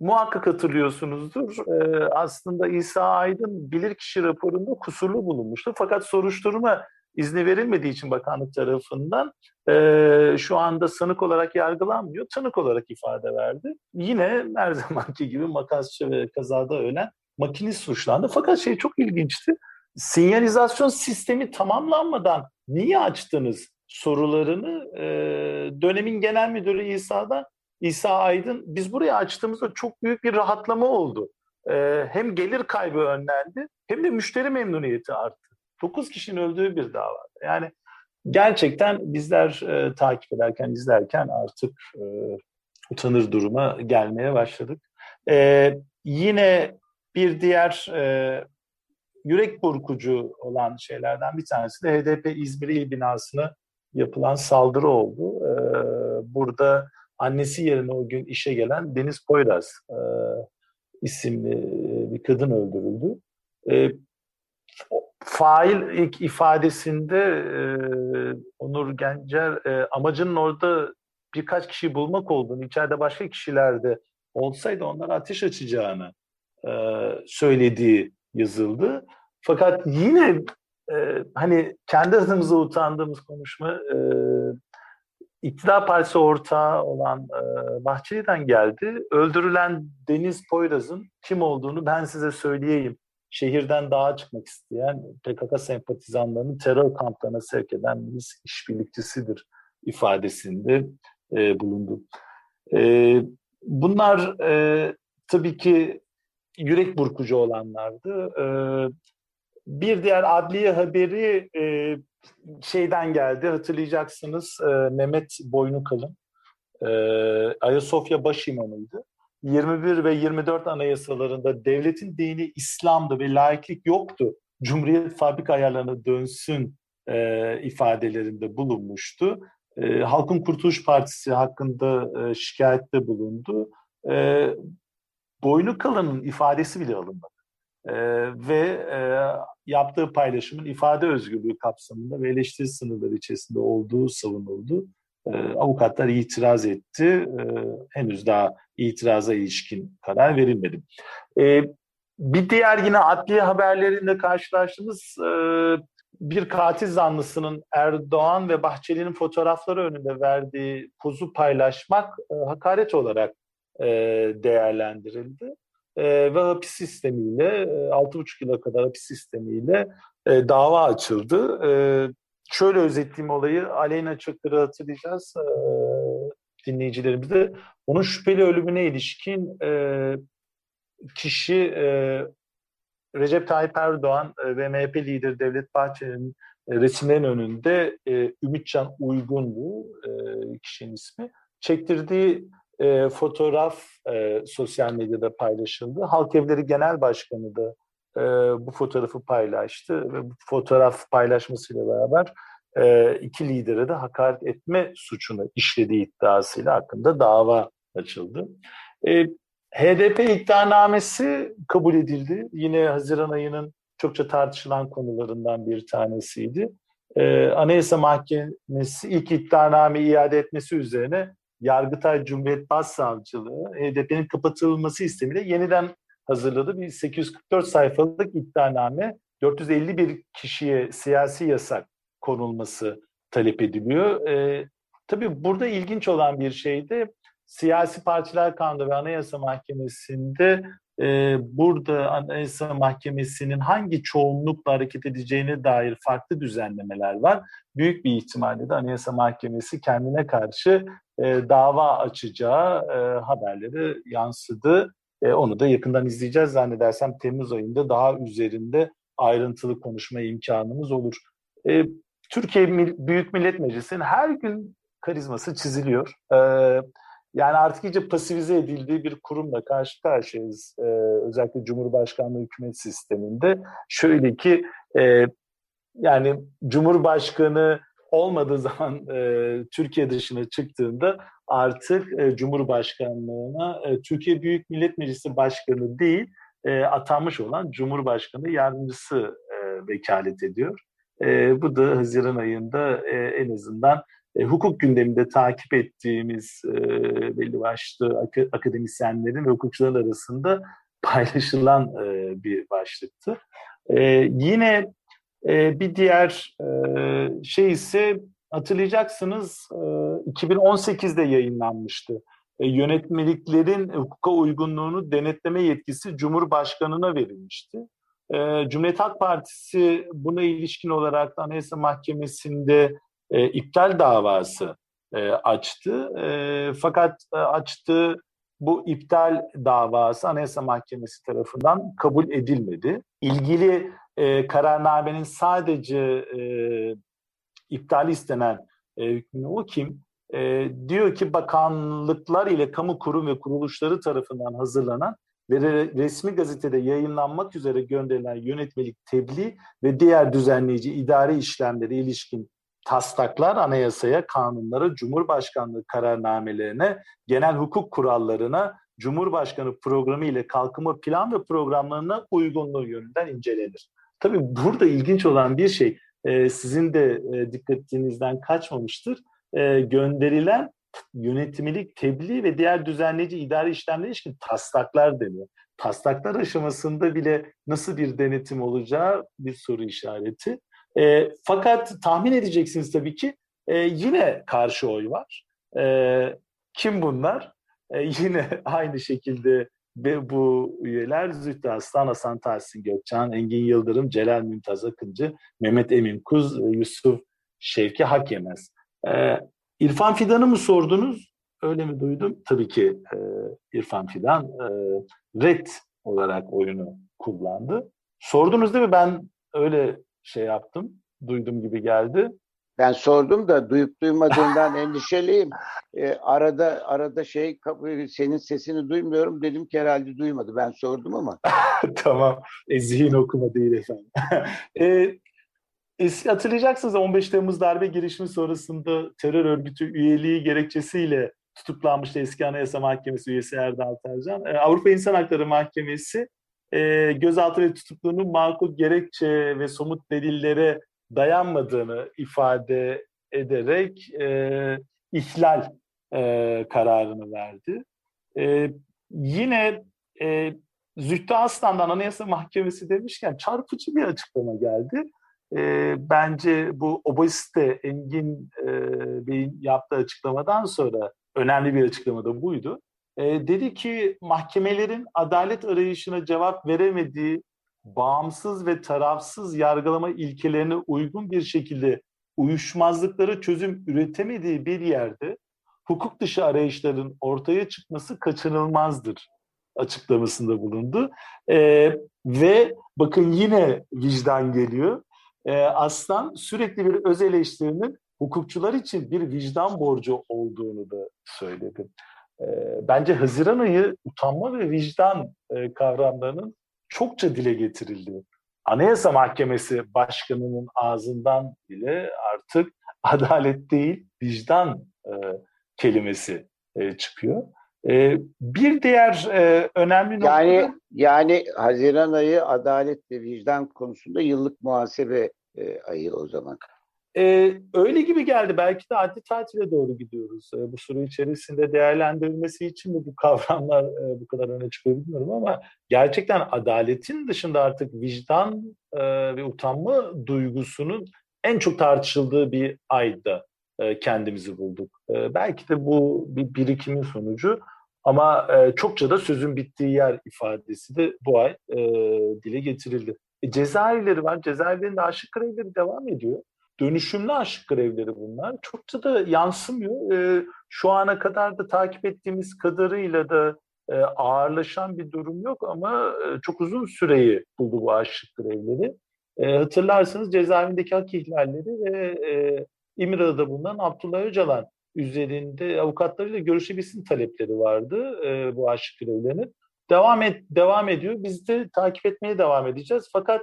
Muhakkak hatırlıyorsunuzdur. E, aslında İsa Aydın bilirkişi raporunda kusurlu bulunmuştu. Fakat soruşturma izni verilmediği için bakanlık tarafından e, şu anda sanık olarak yargılanmıyor. Tanık olarak ifade verdi. Yine her (laughs) zamanki gibi makasçı ve kazada ölen makinist suçlandı. Fakat şey çok ilginçti. Sinyalizasyon sistemi tamamlanmadan niye açtınız sorularını e, dönemin genel müdürü İsa'dan İsa Aydın biz buraya açtığımızda çok büyük bir rahatlama oldu. E, hem gelir kaybı önlendi hem de müşteri memnuniyeti arttı. 9 kişinin öldüğü bir dava. Yani gerçekten bizler e, takip ederken, izlerken artık e, utanır duruma gelmeye başladık. E, yine bir diğer e, yürek burkucu olan şeylerden bir tanesi de HDP İzmir İl binasına yapılan saldırı oldu. E, burada annesi yerine o gün işe gelen Deniz Poyraz e, isimli bir kadın öldürüldü. E, fail ilk ifadesinde e, Onur Gencer e, amacının orada birkaç kişi bulmak olduğunu, içeride başka kişiler de olsaydı onlara ateş açacağını e, söylediği yazıldı. Fakat yine e, hani kendi adımıza utandığımız konuşma e, iktidar partisi ortağı olan e, Bahçeli'den geldi. Öldürülen Deniz Poyraz'ın kim olduğunu ben size söyleyeyim şehirden dağa çıkmak isteyen PKK sempatizanlarını terör kamplarına sevk eden bir işbirlikçisidir ifadesinde e, bulundu. E, bunlar e, tabii ki yürek burkucu olanlardı. E, bir diğer adliye haberi e, şeyden geldi hatırlayacaksınız e, Mehmet Boynukalın e, Ayasofya baş imamıydı. 21 ve 24 anayasalarında devletin dini İslam'dı ve laiklik yoktu. Cumhuriyet fabrika ayarlarına dönsün e, ifadelerinde bulunmuştu. E, Halkın Kurtuluş Partisi hakkında e, şikayette bulundu. E, boynu kalının ifadesi bile alınmadı. E, ve e, yaptığı paylaşımın ifade özgürlüğü kapsamında ve eleştiri sınırları içerisinde olduğu savunuldu. E, avukatlar itiraz etti. E, henüz daha itiraza ilişkin karar verilmedi. E, bir diğer yine adliye haberlerinde karşılaştığımız e, bir katil zanlısının Erdoğan ve Bahçeli'nin fotoğrafları önünde verdiği pozu paylaşmak e, hakaret olarak e, değerlendirildi. E, ve hapis sistemiyle, e, 6,5 yıla kadar hapis sistemiyle e, dava açıldı. E, şöyle özetleyeyim olayı. Aleyna Çakır'ı hatırlayacağız e, dinleyicilerimizde. Onun şüpheli ölümüne ilişkin e, kişi e, Recep Tayyip Erdoğan e, ve MHP lideri Devlet Bahçeli'nin e, resimlerin önünde e, Ümitcan Uygunlu e, kişinin ismi. Çektirdiği e, fotoğraf e, sosyal medyada paylaşıldı. Halk Evleri Genel Başkanı da e, bu fotoğrafı paylaştı ve bu fotoğraf paylaşmasıyla beraber e, iki lidere de hakaret etme suçunu işlediği iddiasıyla hakkında dava açıldı. E, HDP iddianamesi kabul edildi. Yine Haziran ayının çokça tartışılan konularından bir tanesiydi. Ee, Anayasa Mahkemesi ilk iddianame iade etmesi üzerine Yargıtay Cumhuriyet Başsavcılığı HDP'nin kapatılması istemiyle yeniden hazırladı. Bir 844 sayfalık iddianame 451 kişiye siyasi yasak konulması talep ediliyor. Ee, tabii burada ilginç olan bir şey de siyasi partiler kanunu ve anayasa mahkemesinde e, burada anayasa mahkemesinin hangi çoğunlukla hareket edeceğine dair farklı düzenlemeler var. Büyük bir ihtimalle de anayasa mahkemesi kendine karşı e, dava açacağı e, haberleri yansıdı. E, onu da yakından izleyeceğiz. Zannedersem Temmuz ayında daha üzerinde ayrıntılı konuşma imkanımız olur. Türkiye Büyük Millet Meclisi'nin her gün karizması çiziliyor. Evet yani artık iyice pasifize edildiği bir kurumla karşı karşıyayız. Ee, özellikle Cumhurbaşkanlığı hükümet sisteminde. Şöyle ki e, yani Cumhurbaşkanı olmadığı zaman e, Türkiye dışına çıktığında artık e, Cumhurbaşkanlığına e, Türkiye Büyük Millet Meclisi Başkanı değil e, atanmış olan Cumhurbaşkanı yardımcısı e, vekalet ediyor. E, bu da Haziran ayında e, en azından e, hukuk gündeminde takip ettiğimiz e, belli başlı ak- akademisyenlerin ve hukukçuların arasında paylaşılan e, bir başlıktı. E, yine e, bir diğer e, şey ise hatırlayacaksınız e, 2018'de yayınlanmıştı. E, yönetmeliklerin hukuka uygunluğunu denetleme yetkisi Cumhurbaşkanı'na verilmişti. E, Cumhuriyet Halk Partisi buna ilişkin olarak Anayasa Mahkemesi'nde e, iptal davası e, açtı. E, fakat e, açtığı bu iptal davası Anayasa Mahkemesi tarafından kabul edilmedi. İlgili e, kararnamenin sadece e, iptali istenen e, hükmün o kim? E, diyor ki bakanlıklar ile kamu kurum ve kuruluşları tarafından hazırlanan ve resmi gazetede yayınlanmak üzere gönderilen yönetmelik tebliğ ve diğer düzenleyici idari işlemlere ilişkin taslaklar anayasaya, kanunlara, Cumhurbaşkanlığı kararnamelerine, genel hukuk kurallarına, Cumhurbaşkanı programı ile kalkınma plan ve programlarına uygunluğu yönünden incelenir. Tabii burada ilginç olan bir şey, e, sizin de e, dikkatinizden kaçmamıştır. E, gönderilen yönetmelik, tebliğ ve diğer düzenleyici idari işlemlere ilişkin taslaklar deniyor. Taslaklar aşamasında bile nasıl bir denetim olacağı bir soru işareti. E, fakat tahmin edeceksiniz tabii ki e, yine karşı oy var. E, kim bunlar? E, yine (laughs) aynı şekilde ve bu üyeler Zühtü Aslan, Hasan Tahsin Gökçen, Engin Yıldırım, Celal Mümtaz Akıncı, Mehmet Emin Kuz, Yusuf Şevki Hakyemez. Ee, İrfan Fidan'ı mı sordunuz? Öyle mi duydum? Tabii ki e, İrfan Fidan e, red olarak oyunu kullandı. Sordunuz değil mi? Ben öyle şey yaptım, duydum gibi geldi. Ben sordum da duyup duymadığından (laughs) endişeliyim. Ee, arada arada şey senin sesini duymuyorum dedim ki herhalde duymadı. Ben sordum ama. (laughs) tamam. E, zihin okuma değil efendim. (laughs) e, hatırlayacaksınız 15 Temmuz darbe girişimi sonrasında terör örgütü üyeliği gerekçesiyle tutuklanmıştı eski Anayasa Mahkemesi üyesi Erdal Tercan. E, Avrupa İnsan Hakları Mahkemesi e, gözaltı ve tutukluğunun makul gerekçe ve somut delillere dayanmadığını ifade ederek e, ihlal e, kararını verdi. E, yine e, Zühtü Aslan'dan Anayasa Mahkemesi demişken çarpıcı bir açıklama geldi. E, bence bu obezite Engin e, Bey'in yaptığı açıklamadan sonra önemli bir açıklama da buydu. E, dedi ki mahkemelerin adalet arayışına cevap veremediği bağımsız ve tarafsız yargılama ilkelerine uygun bir şekilde uyuşmazlıklara çözüm üretemediği bir yerde hukuk dışı arayışların ortaya çıkması kaçınılmazdır açıklamasında bulundu. Ee, ve bakın yine vicdan geliyor. Ee, Aslan sürekli bir öz eleştirinin hukukçular için bir vicdan borcu olduğunu da söyledi. Bence Haziran ayı utanma ve vicdan kavramlarının çokça dile getirildi. Anayasa Mahkemesi Başkanı'nın ağzından bile artık (laughs) adalet değil vicdan e, kelimesi e, çıkıyor. E, bir diğer e, önemli nokta... Yani, yani Haziran ayı adalet ve vicdan konusunda yıllık muhasebe e, ayı o zaman. Ee, öyle gibi geldi. Belki de adli tatile doğru gidiyoruz. Ee, bu süre içerisinde değerlendirilmesi için mi bu kavramlar e, bu kadar öne çıkıyor bilmiyorum ama gerçekten adaletin dışında artık vicdan e, ve utanma duygusunun en çok tartışıldığı bir ayda e, kendimizi bulduk. E, belki de bu bir birikimin sonucu ama e, çokça da sözün bittiği yer ifadesi de bu ay e, dile getirildi. E, cezaevleri var. Cezaevlerinde aşık grevleri devam ediyor dönüşümlü aşk grevleri bunlar. Çokça da yansımıyor. E, şu ana kadar da takip ettiğimiz kadarıyla da e, ağırlaşan bir durum yok ama e, çok uzun süreyi buldu bu aşık grevleri. E, hatırlarsınız cezaevindeki hak ihlalleri ve e, İmralı'da bulunan Abdullah Öcalan üzerinde avukatlarıyla görüşebilsin talepleri vardı e, bu aşık grevlerinin. Devam et devam ediyor. Biz de takip etmeye devam edeceğiz. Fakat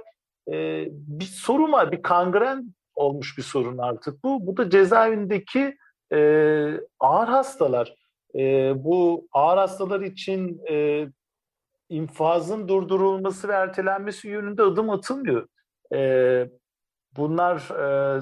e, bir sorun var, bir kangren olmuş bir sorun artık bu. Bu da cezaevindeki e, ağır hastalar. E, bu ağır hastalar için e, infazın durdurulması ve ertelenmesi yönünde adım atılmıyor. E, bunlar e,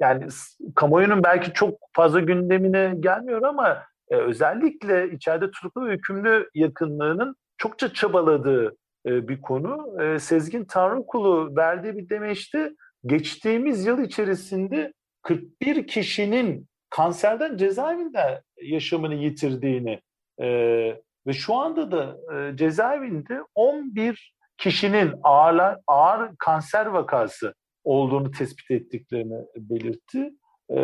yani kamuoyunun belki çok fazla gündemine gelmiyor ama e, özellikle içeride tutuklu ve hükümlü yakınlığının çokça çabaladığı e, bir konu. E, Sezgin Tanrıkulu verdiği bir demeçti geçtiğimiz yıl içerisinde 41 kişinin kanserden cezaevinde yaşamını yitirdiğini e, ve şu anda da e, cezaevinde 11 kişinin ağır, ağır kanser vakası olduğunu tespit ettiklerini belirtti. E,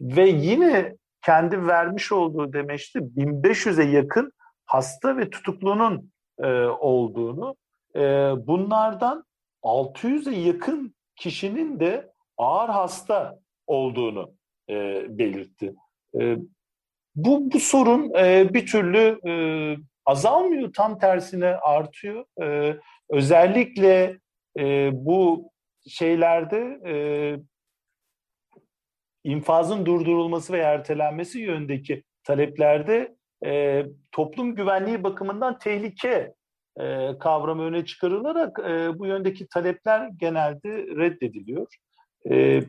ve yine kendi vermiş olduğu demeçti 1500'e yakın hasta ve tutuklunun e, olduğunu. E, bunlardan 600'e yakın kişinin de ağır hasta olduğunu e, belirtti. E, bu, bu sorun e, bir türlü e, azalmıyor, tam tersine artıyor. E, özellikle e, bu şeylerde e, infazın durdurulması ve ertelenmesi yönündeki taleplerde e, toplum güvenliği bakımından tehlike e, kavramı öne çıkarılarak e, bu yöndeki talepler genelde reddediliyor. E,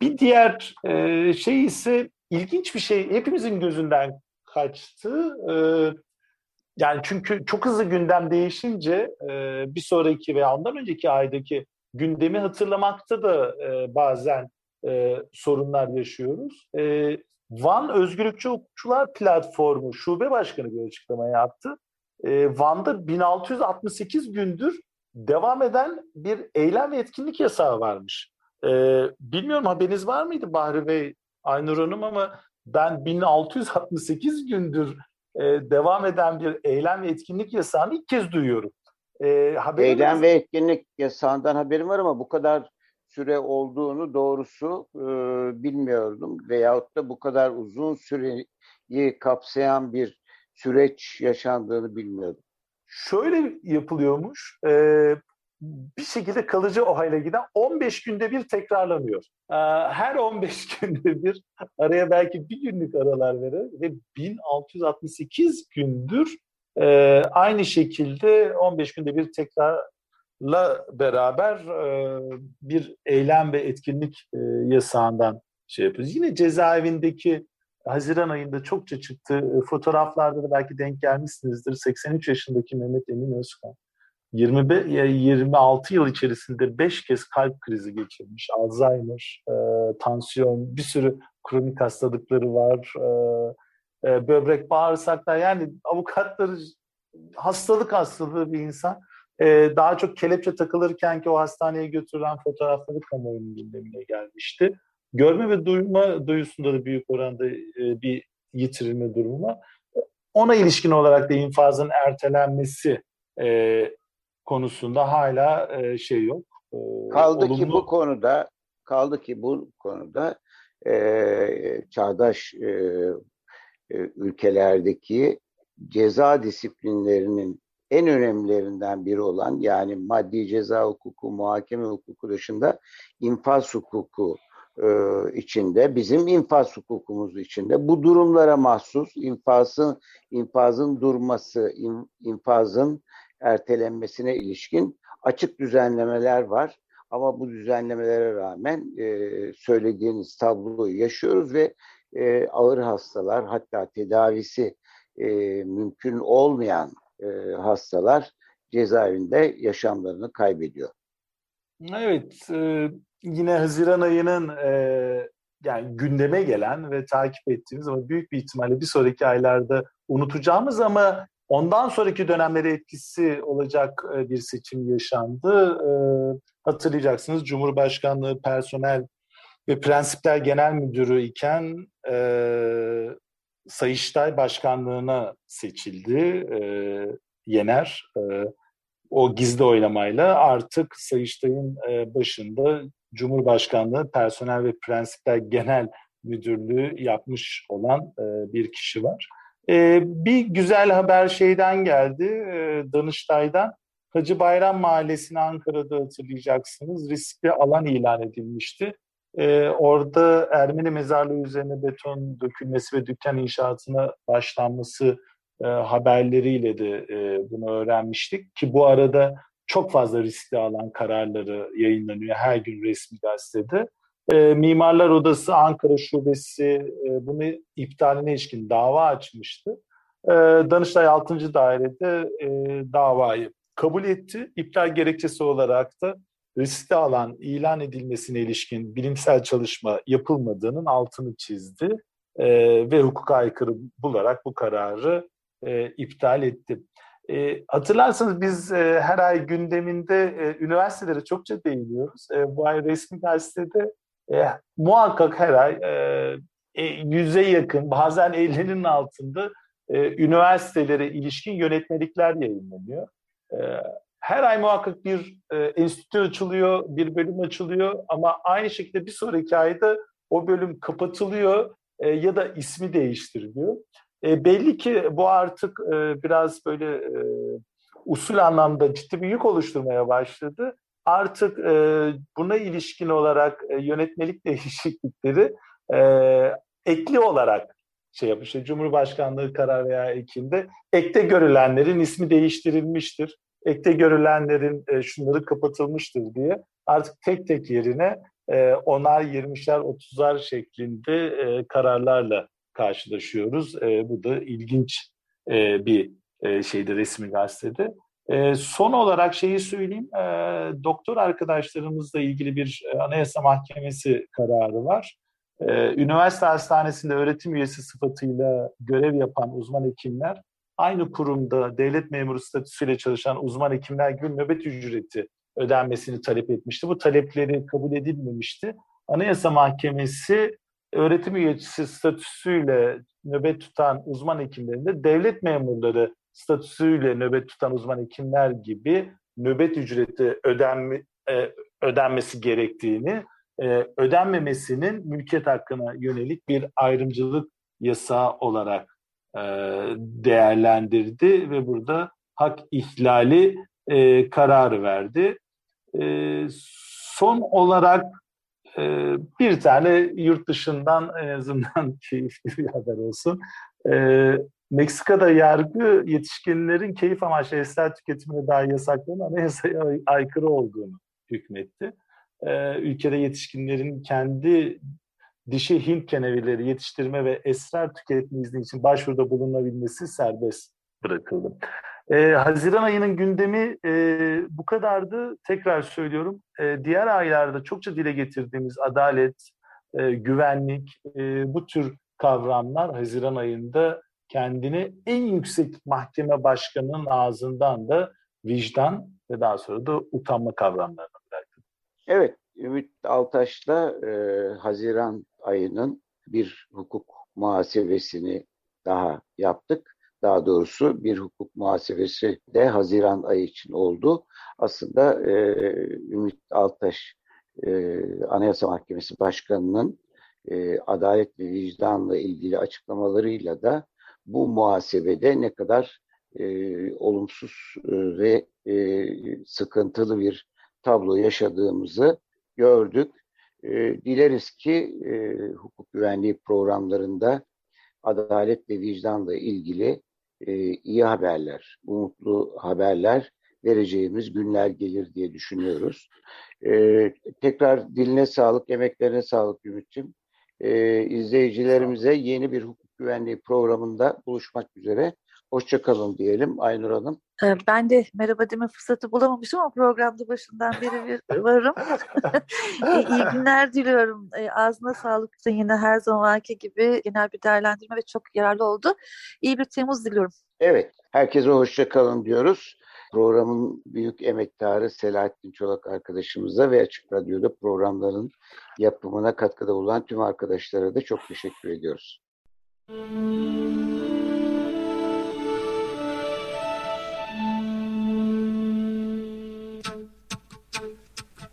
bir diğer e, şey ise ilginç bir şey hepimizin gözünden kaçtı. E, yani çünkü çok hızlı gündem değişince e, bir sonraki veya ondan önceki aydaki gündemi hatırlamakta da e, bazen e, sorunlar yaşıyoruz. E, Van Özgürlükçü Hukukçular Platformu Şube Başkanı bir açıklama yaptı. E, Van'da 1668 gündür devam eden bir eylem ve etkinlik yasağı varmış. E, bilmiyorum haberiniz var mıydı Bahri Bey, Aynur Hanım ama ben 1668 gündür e, devam eden bir eylem ve etkinlik yasağını ilk kez duyuyorum. E, eylem ve etkinlik yasağından haberim var ama bu kadar süre olduğunu doğrusu e, bilmiyordum. Veyahut da bu kadar uzun süreyi kapsayan bir süreç yaşandığını bilmiyordum. Şöyle yapılıyormuş. E, bir şekilde kalıcı o hale giden 15 günde bir tekrarlanıyor. E, her 15 (laughs) günde bir araya belki bir günlük aralar verir ve 1668 gündür e, aynı şekilde 15 günde bir tekrar la beraber e, bir eylem ve etkinlik yasağından şey yapıyoruz. Yine cezaevindeki Haziran ayında çokça çıktı. E, fotoğraflarda da belki denk gelmişsinizdir. 83 yaşındaki Mehmet Emin Özkan. 25, 26 yıl içerisinde 5 kez kalp krizi geçirmiş. Alzheimer, e, tansiyon, bir sürü kronik hastalıkları var. E, e, böbrek, bağırsaklar yani avukatları hastalık hastalığı bir insan e, daha çok kelepçe takılırken ki o hastaneye götürülen fotoğrafları kamuoyunun gündemine gelmişti. Görme ve duyma duyusunda da büyük oranda e, bir yitirilme durumu var. Ona ilişkin olarak da infazın ertelenmesi e, konusunda hala e, şey yok. E, kaldı olumlu... ki bu konuda kaldı ki bu konuda e, çağdaş e, e, ülkelerdeki ceza disiplinlerinin en önemlilerinden biri olan yani maddi ceza hukuku, muhakeme hukuku dışında infaz hukuku içinde, bizim infaz hukukumuz içinde bu durumlara mahsus infazın infazın durması, in, infazın ertelenmesine ilişkin açık düzenlemeler var. Ama bu düzenlemelere rağmen e, söylediğiniz tabloyu yaşıyoruz ve e, ağır hastalar hatta tedavisi e, mümkün olmayan e, hastalar cezaevinde yaşamlarını kaybediyor. Evet, e, yine Haziran ayının e, yani gündeme gelen ve takip ettiğimiz ama büyük bir ihtimalle bir sonraki aylarda unutacağımız ama ondan sonraki dönemlere etkisi olacak e, bir seçim yaşandı. E, hatırlayacaksınız Cumhurbaşkanlığı Personel ve Prensipler Genel Müdürü iken e, Sayıştay Başkanlığı'na seçildi e, Yener. E, o gizli oylamayla artık Sayıştay'ın e, başında Cumhurbaşkanlığı Personel ve Prensipler Genel Müdürlüğü yapmış olan e, bir kişi var. E, bir güzel haber şeyden geldi, e, Danıştay'dan. Hacı Bayram Mahallesi'ni Ankara'da hatırlayacaksınız. Riskli alan ilan edilmişti. Orada Ermeni mezarlığı üzerine beton dökülmesi ve dükkan inşaatına başlanması haberleriyle de bunu öğrenmiştik. Ki bu arada çok fazla riskli alan kararları yayınlanıyor her gün resmi gazetede. E, Mimarlar Odası Ankara Şubesi e, bunu iptaline ilişkin dava açmıştı. E, Danıştay 6. Dairede e, davayı kabul etti. İptal gerekçesi olarak da riskli alan ilan edilmesine ilişkin bilimsel çalışma yapılmadığının altını çizdi e, ve hukuka aykırı bularak bu kararı e, iptal etti. E, hatırlarsanız biz e, her ay gündeminde e, üniversitelere çokça değiniyoruz. E, bu ay resmi gazetede e, muhakkak her ay e, e, yakın bazen 50'nin altında e, üniversitelere ilişkin yönetmelikler yayınlanıyor. E, her ay muhakkak bir e, enstitü açılıyor, bir bölüm açılıyor ama aynı şekilde bir sonraki ayda o bölüm kapatılıyor e, ya da ismi değiştiriliyor. E, belli ki bu artık e, biraz böyle e, usul anlamda ciddi bir yük oluşturmaya başladı. Artık e, buna ilişkin olarak e, yönetmelik (laughs) değişiklikleri e, ekli olarak şey yapmıştır. Cumhurbaşkanlığı karar veya ekinde ekte görülenlerin ismi değiştirilmiştir. Ekte görülenlerin e, şunları kapatılmıştır diye artık tek tek yerine e, onar, yirmişer, otuzar şeklinde e, kararlarla karşılaşıyoruz. E, bu da ilginç e, bir e, şeydi resmi gazetede. E, son olarak şeyi söyleyeyim, e, doktor arkadaşlarımızla ilgili bir e, Anayasa Mahkemesi kararı var. E, üniversite hastanesinde öğretim üyesi sıfatıyla görev yapan uzman hekimler, aynı kurumda devlet memuru statüsüyle çalışan uzman hekimler gibi nöbet ücreti ödenmesini talep etmişti. Bu talepleri kabul edilmemişti. Anayasa Mahkemesi öğretim üyesi statüsüyle nöbet tutan uzman hekimlerin de devlet memurları statüsüyle nöbet tutan uzman hekimler gibi nöbet ücreti ödenme, e, ödenmesi gerektiğini, e, ödenmemesinin mülkiyet hakkına yönelik bir ayrımcılık yasağı olarak e, değerlendirdi ve burada hak ihlali e, kararı verdi. Son olarak e, bir tane yurt dışından en azından (laughs) keyifli bir haber olsun. E, Meksika'da yargı yetişkinlerin keyif amaçlı eser tüketimine dair yasakların anayasaya aykırı olduğunu hükmetti. Ee, ülkede yetişkinlerin kendi dişi Hint kenevileri yetiştirme ve esrar tüketme izni için başvuruda bulunabilmesi serbest bırakıldı. Ee, Haziran ayının gündemi e, bu kadardı. Tekrar söylüyorum. E, diğer aylarda çokça dile getirdiğimiz adalet, e, güvenlik, e, bu tür kavramlar Haziran ayında kendini en yüksek mahkeme başkanının ağzından da vicdan ve daha sonra da utanma kavramlarına bıraktı. Evet, Ümit Altaş'la e, Haziran ayının bir hukuk muhasebesini daha yaptık. Daha doğrusu bir hukuk muhasebesi de Haziran ayı için oldu. Aslında e, Ümit Altaş e, Anayasa Mahkemesi Başkanı'nın e, adalet ve vicdanla ilgili açıklamalarıyla da bu muhasebede ne kadar e, olumsuz e, ve e, sıkıntılı bir tablo yaşadığımızı gördük. E, dileriz ki e, hukuk güvenliği programlarında adalet ve vicdanla ilgili e, iyi haberler, umutlu haberler vereceğimiz günler gelir diye düşünüyoruz. E, tekrar diline sağlık, emeklerine sağlık Ümit'ciğim. E, izleyicilerimize yeni bir hukuk güvenliği programında buluşmak üzere. Hoşçakalın diyelim Aynur Hanım. Ee, ben de merhaba deme fırsatı bulamamışım ama programda başından beri (laughs) varım. (laughs) İyi günler diliyorum. Ağzına sağlık. Yine her zamanki gibi genel bir değerlendirme ve çok yararlı oldu. İyi bir Temmuz diliyorum. Evet, herkese hoşçakalın diyoruz. Programın büyük emektarı Selahattin Çolak arkadaşımıza ve Açık Radyo'da programların yapımına katkıda bulunan tüm arkadaşlara da çok teşekkür ediyoruz.